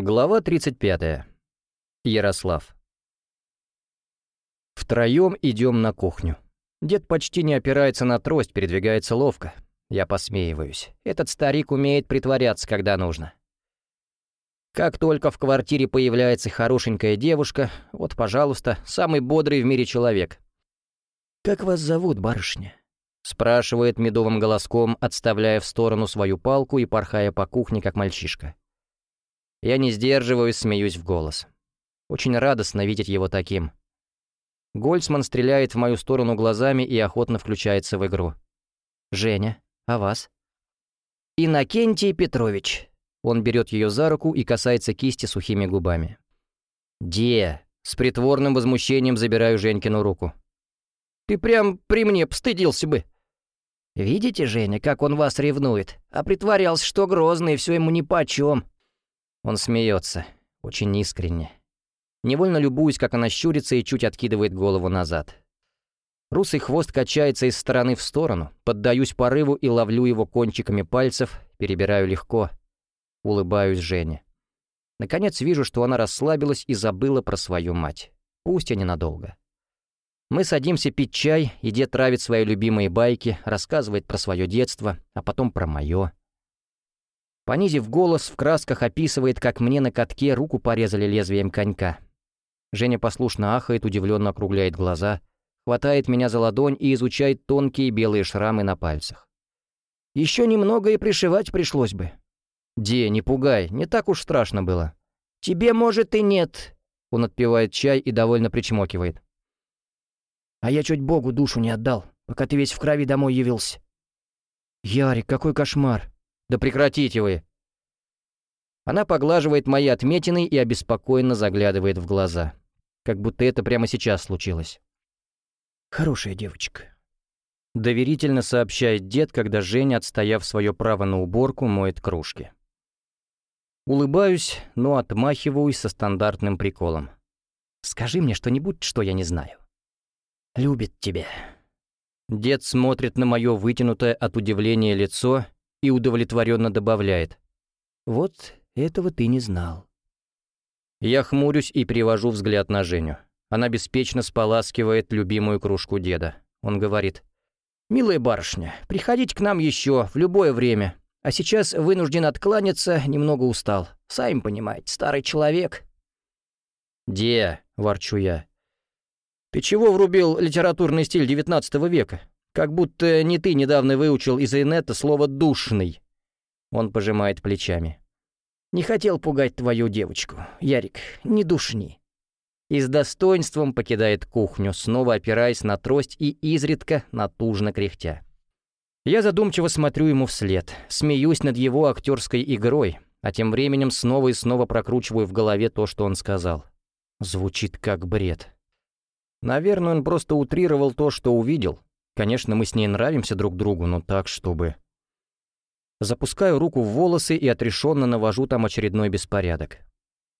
Глава 35. Ярослав. Втроем идем на кухню. Дед почти не опирается на трость, передвигается ловко. Я посмеиваюсь. Этот старик умеет притворяться, когда нужно. Как только в квартире появляется хорошенькая девушка, вот, пожалуйста, самый бодрый в мире человек. «Как вас зовут, барышня?» спрашивает медовым голоском, отставляя в сторону свою палку и порхая по кухне, как мальчишка. Я не сдерживаюсь, смеюсь в голос. Очень радостно видеть его таким. Гольцман стреляет в мою сторону глазами и охотно включается в игру. «Женя, а вас?» «Иннокентий Петрович». Он берет ее за руку и касается кисти сухими губами. «Де?» С притворным возмущением забираю Женькину руку. «Ты прям при мне постыдился бы». «Видите, Женя, как он вас ревнует? А притворялся, что грозный, все ему нипочем». Он смеется, очень искренне. Невольно любуюсь, как она щурится и чуть откидывает голову назад. Русый хвост качается из стороны в сторону, поддаюсь порыву и ловлю его кончиками пальцев, перебираю легко. Улыбаюсь Жене. Наконец вижу, что она расслабилась и забыла про свою мать. Пусть и ненадолго. Мы садимся пить чай, и дед травит свои любимые байки, рассказывает про свое детство, а потом про мое. Понизив голос, в красках описывает, как мне на катке руку порезали лезвием конька. Женя послушно ахает, удивленно округляет глаза, хватает меня за ладонь и изучает тонкие белые шрамы на пальцах. Еще немного и пришивать пришлось бы. «Де, не пугай, не так уж страшно было». «Тебе, может, и нет». Он отпивает чай и довольно причмокивает. «А я чуть Богу душу не отдал, пока ты весь в крови домой явился». «Ярик, какой кошмар!» «Да прекратите вы!» Она поглаживает мои отметины и обеспокоенно заглядывает в глаза. Как будто это прямо сейчас случилось. «Хорошая девочка», — доверительно сообщает дед, когда Женя, отстояв свое право на уборку, моет кружки. Улыбаюсь, но отмахиваюсь со стандартным приколом. «Скажи мне что-нибудь, что я не знаю». «Любит тебя». Дед смотрит на мое вытянутое от удивления лицо и удовлетворенно добавляет. «Вот этого ты не знал». Я хмурюсь и перевожу взгляд на Женю. Она беспечно споласкивает любимую кружку деда. Он говорит, «Милая барышня, приходите к нам еще в любое время. А сейчас вынужден откланяться, немного устал. Сами понимаете, старый человек». «Де?» — ворчу я. «Ты чего врубил литературный стиль XIX века? Как будто не ты недавно выучил из инета слово «душный». Он пожимает плечами. «Не хотел пугать твою девочку. Ярик, не душни». И с достоинством покидает кухню, снова опираясь на трость и изредка натужно кряхтя. Я задумчиво смотрю ему вслед, смеюсь над его актерской игрой, а тем временем снова и снова прокручиваю в голове то, что он сказал. Звучит как бред. Наверное, он просто утрировал то, что увидел, Конечно, мы с ней нравимся друг другу, но так, чтобы... Запускаю руку в волосы и отрешенно навожу там очередной беспорядок.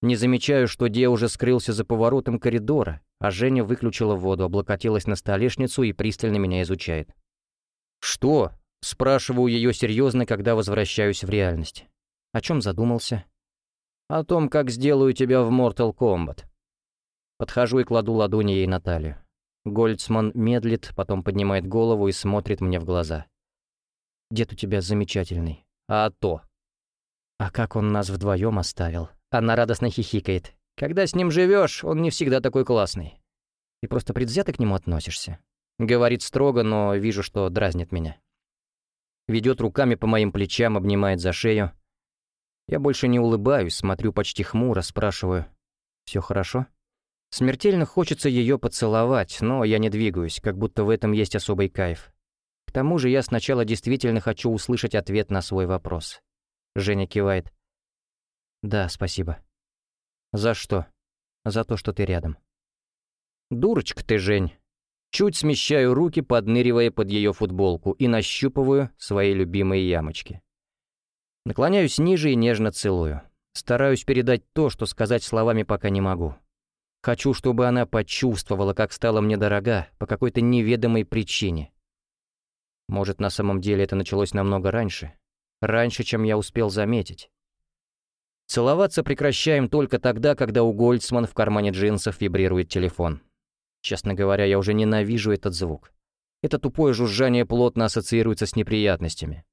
Не замечаю, что Де уже скрылся за поворотом коридора, а Женя выключила воду, облокотилась на столешницу и пристально меня изучает. «Что?» — спрашиваю ее серьезно, когда возвращаюсь в реальность. О чем задумался? О том, как сделаю тебя в Mortal Kombat. Подхожу и кладу ладони ей на талию. Гольцман медлит, потом поднимает голову и смотрит мне в глаза. «Дед у тебя замечательный. А то!» «А как он нас вдвоем оставил?» Она радостно хихикает. «Когда с ним живешь, он не всегда такой классный. Ты просто предвзято к нему относишься?» Говорит строго, но вижу, что дразнит меня. Ведет руками по моим плечам, обнимает за шею. Я больше не улыбаюсь, смотрю почти хмуро, спрашиваю. «Все хорошо?» Смертельно хочется ее поцеловать, но я не двигаюсь, как будто в этом есть особый кайф. К тому же я сначала действительно хочу услышать ответ на свой вопрос. Женя кивает. «Да, спасибо». «За что?» «За то, что ты рядом». «Дурочка ты, Жень». Чуть смещаю руки, подныривая под ее футболку, и нащупываю свои любимые ямочки. Наклоняюсь ниже и нежно целую. Стараюсь передать то, что сказать словами пока не могу. Хочу, чтобы она почувствовала, как стала мне дорога, по какой-то неведомой причине. Может, на самом деле это началось намного раньше. Раньше, чем я успел заметить. Целоваться прекращаем только тогда, когда у Гольцман в кармане джинсов вибрирует телефон. Честно говоря, я уже ненавижу этот звук. Это тупое жужжание плотно ассоциируется с неприятностями.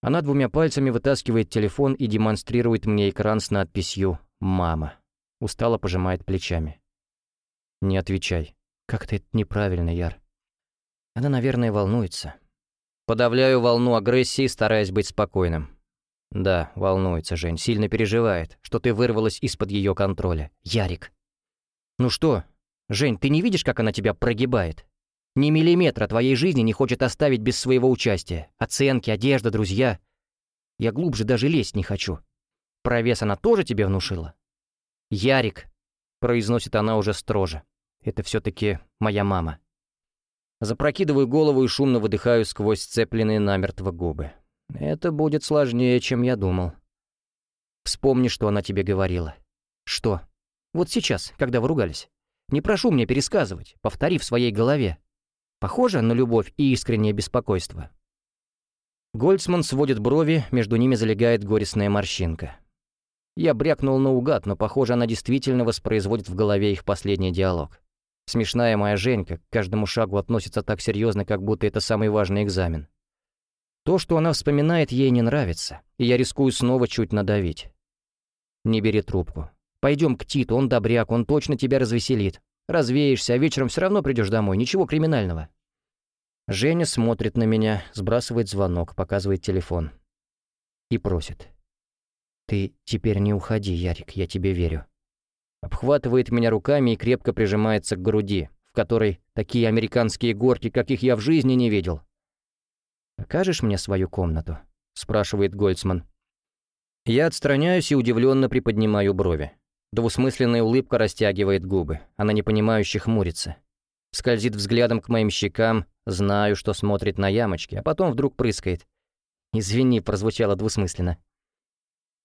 Она двумя пальцами вытаскивает телефон и демонстрирует мне экран с надписью «Мама». Устало пожимает плечами. «Не отвечай. Как-то это неправильно, Яр». Она, наверное, волнуется. Подавляю волну агрессии, стараясь быть спокойным. Да, волнуется Жень, сильно переживает, что ты вырвалась из-под ее контроля. Ярик. Ну что, Жень, ты не видишь, как она тебя прогибает? Ни миллиметра твоей жизни не хочет оставить без своего участия. Оценки, одежда, друзья. Я глубже даже лезть не хочу. Про вес она тоже тебе внушила? Ярик, произносит она уже строже. Это все-таки моя мама. Запрокидываю голову и шумно выдыхаю сквозь сцепленные намертво губы. Это будет сложнее, чем я думал. Вспомни, что она тебе говорила. Что? Вот сейчас, когда вы ругались. Не прошу мне пересказывать, повтори в своей голове. Похоже на любовь и искреннее беспокойство. Гольцман сводит брови, между ними залегает горестная морщинка. Я брякнул наугад, но, похоже, она действительно воспроизводит в голове их последний диалог. Смешная моя Женька к каждому шагу относится так серьезно, как будто это самый важный экзамен. То, что она вспоминает, ей не нравится, и я рискую снова чуть надавить. Не бери трубку. Пойдем к Титу, он добряк, он точно тебя развеселит. Развеешься, а вечером все равно придешь домой, ничего криминального. Женя смотрит на меня, сбрасывает звонок, показывает телефон. И просит. «Ты теперь не уходи, Ярик, я тебе верю». Обхватывает меня руками и крепко прижимается к груди, в которой такие американские горки, каких я в жизни не видел. «Покажешь мне свою комнату?» — спрашивает Гольцман. Я отстраняюсь и удивленно приподнимаю брови. Двусмысленная улыбка растягивает губы. Она непонимающе хмурится. Скользит взглядом к моим щекам, знаю, что смотрит на ямочки, а потом вдруг прыскает. «Извини», — прозвучало двусмысленно.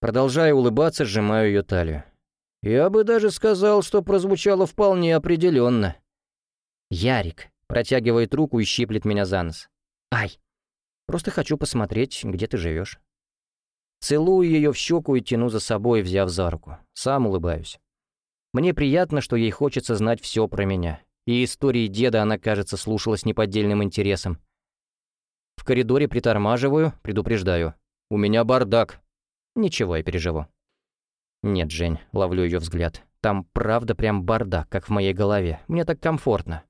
Продолжая улыбаться, сжимаю ее талию. Я бы даже сказал, что прозвучало вполне определенно. «Ярик», — протягивает руку и щиплет меня за нос. «Ай!» Просто хочу посмотреть, где ты живешь. Целую ее в щеку и тяну за собой, взяв за руку. Сам улыбаюсь. Мне приятно, что ей хочется знать все про меня. И истории деда она, кажется, слушала с неподдельным интересом. В коридоре притормаживаю, предупреждаю. «У меня бардак». Ничего, я переживу. Нет, Жень, ловлю ее взгляд. Там правда прям бардак, как в моей голове. Мне так комфортно.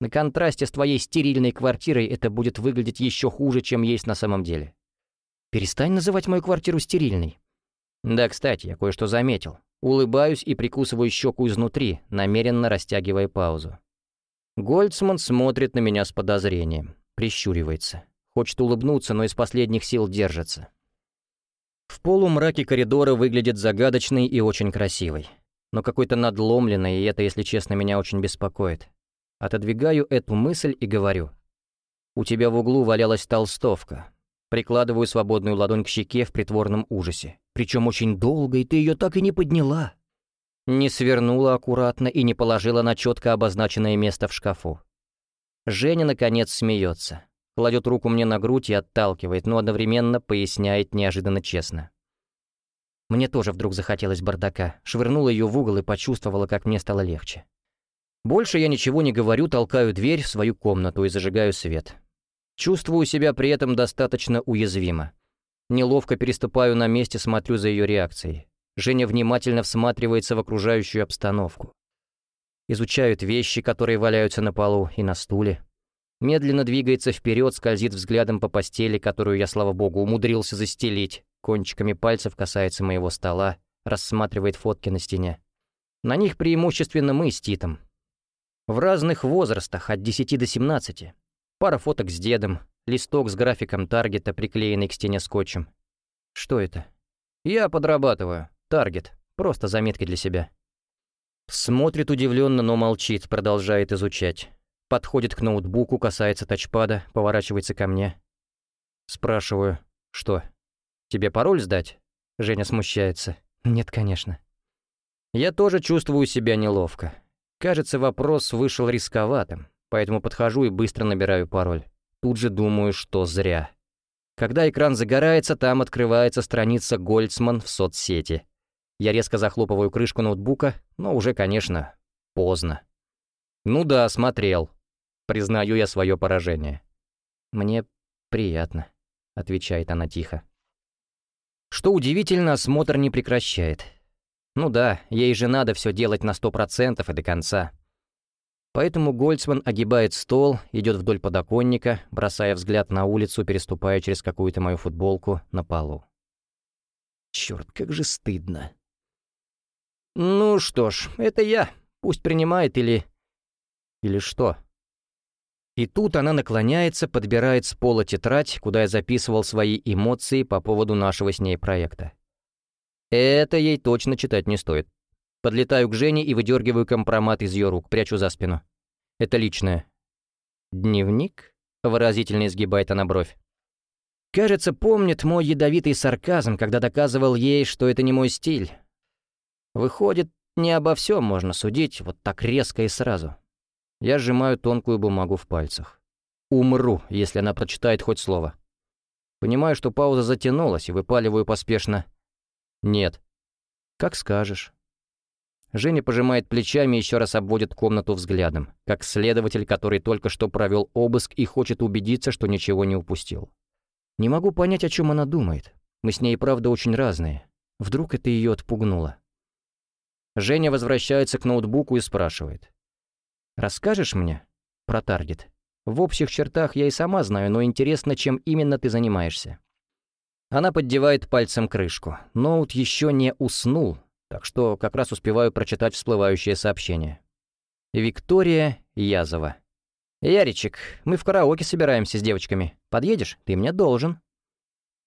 На контрасте с твоей стерильной квартирой это будет выглядеть еще хуже, чем есть на самом деле. Перестань называть мою квартиру стерильной. Да, кстати, я кое-что заметил. Улыбаюсь и прикусываю щеку изнутри, намеренно растягивая паузу. Гольцман смотрит на меня с подозрением, прищуривается. Хочет улыбнуться, но из последних сил держится. В полумраке коридора выглядит загадочной и очень красивой. Но какой-то надломленной, и это, если честно, меня очень беспокоит. Отодвигаю эту мысль и говорю. «У тебя в углу валялась толстовка». Прикладываю свободную ладонь к щеке в притворном ужасе. Причем очень долго, и ты ее так и не подняла. Не свернула аккуратно и не положила на четко обозначенное место в шкафу. Женя, наконец, смеется. Кладет руку мне на грудь и отталкивает, но одновременно поясняет неожиданно честно. Мне тоже вдруг захотелось бардака. Швырнула ее в угол и почувствовала, как мне стало легче. Больше я ничего не говорю, толкаю дверь в свою комнату и зажигаю свет. Чувствую себя при этом достаточно уязвимо. Неловко переступаю на месте, смотрю за ее реакцией. Женя внимательно всматривается в окружающую обстановку. Изучают вещи, которые валяются на полу и на стуле. Медленно двигается вперед, скользит взглядом по постели, которую я, слава богу, умудрился застелить. Кончиками пальцев касается моего стола, рассматривает фотки на стене. На них преимущественно мы с Титом, в разных возрастах, от 10 до 17. Пара фоток с дедом, листок с графиком таргета, приклеенный к стене скотчем. Что это? Я подрабатываю. Таргет. Просто заметки для себя. Смотрит удивленно, но молчит, продолжает изучать. Подходит к ноутбуку, касается тачпада, поворачивается ко мне. Спрашиваю, что? Тебе пароль сдать? Женя смущается. Нет, конечно. Я тоже чувствую себя неловко. Кажется, вопрос вышел рисковатым, поэтому подхожу и быстро набираю пароль. Тут же думаю, что зря. Когда экран загорается, там открывается страница Гольцман в соцсети. Я резко захлопываю крышку ноутбука, но уже, конечно, поздно. «Ну да, смотрел», — признаю я свое поражение. «Мне приятно», — отвечает она тихо. Что удивительно, осмотр не прекращает. Ну да, ей же надо все делать на сто процентов и до конца. Поэтому Гольцман огибает стол, идет вдоль подоконника, бросая взгляд на улицу, переступая через какую-то мою футболку на полу. Черт, как же стыдно. Ну что ж, это я. Пусть принимает или... Или что? И тут она наклоняется, подбирает с пола тетрадь, куда я записывал свои эмоции по поводу нашего с ней проекта. Это ей точно читать не стоит. Подлетаю к Жене и выдергиваю компромат из ее рук, прячу за спину. Это личное. «Дневник?» — выразительно изгибает она бровь. Кажется, помнит мой ядовитый сарказм, когда доказывал ей, что это не мой стиль. Выходит, не обо всем можно судить вот так резко и сразу. Я сжимаю тонкую бумагу в пальцах. Умру, если она прочитает хоть слово. Понимаю, что пауза затянулась, и выпаливаю поспешно. «Нет». «Как скажешь». Женя пожимает плечами и еще раз обводит комнату взглядом, как следователь, который только что провел обыск и хочет убедиться, что ничего не упустил. Не могу понять, о чем она думает. Мы с ней, правда, очень разные. Вдруг это ее отпугнуло. Женя возвращается к ноутбуку и спрашивает. Расскажешь мне про таргет? В общих чертах я и сама знаю, но интересно, чем именно ты занимаешься. Она поддевает пальцем крышку. Ноут еще не уснул, так что как раз успеваю прочитать всплывающее сообщение. Виктория Язова. «Яричек, мы в караоке собираемся с девочками. Подъедешь? Ты мне должен».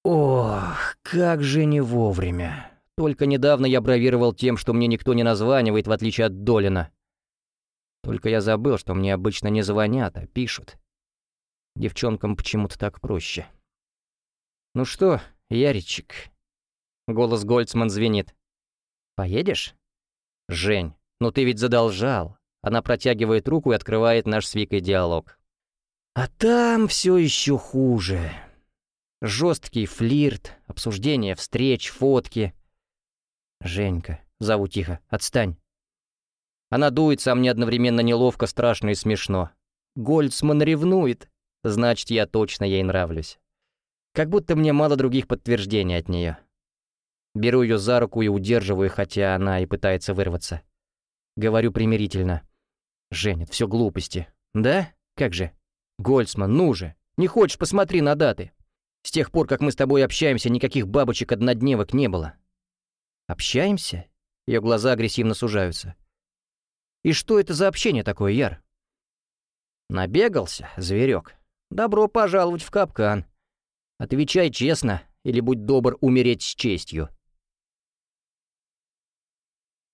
Ох, как же не вовремя. Только недавно я бравировал тем, что мне никто не названивает, в отличие от Долина. Только я забыл, что мне обычно не звонят, а пишут. Девчонкам почему-то так проще. «Ну что, Яричек?» Голос Гольцман звенит. «Поедешь?» «Жень, ну ты ведь задолжал». Она протягивает руку и открывает наш с Викой диалог. А там все еще хуже. Жесткий флирт, обсуждение встреч, фотки. «Женька», зову тихо, «отстань». Она дуется, а мне одновременно неловко, страшно и смешно. Гольцман ревнует. Значит, я точно ей нравлюсь. Как будто мне мало других подтверждений от нее. Беру ее за руку и удерживаю, хотя она и пытается вырваться. Говорю примирительно. «Женя, все глупости. Да? Как же? Гольцман, ну же! Не хочешь, посмотри на даты. С тех пор, как мы с тобой общаемся, никаких бабочек-однодневок не было». «Общаемся?» Ее глаза агрессивно сужаются. И что это за общение такое, Яр? Набегался, зверек. Добро пожаловать в капкан. Отвечай честно, или будь добр умереть с честью.